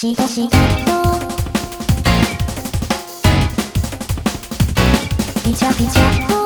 しどしどと。ピチャピチャ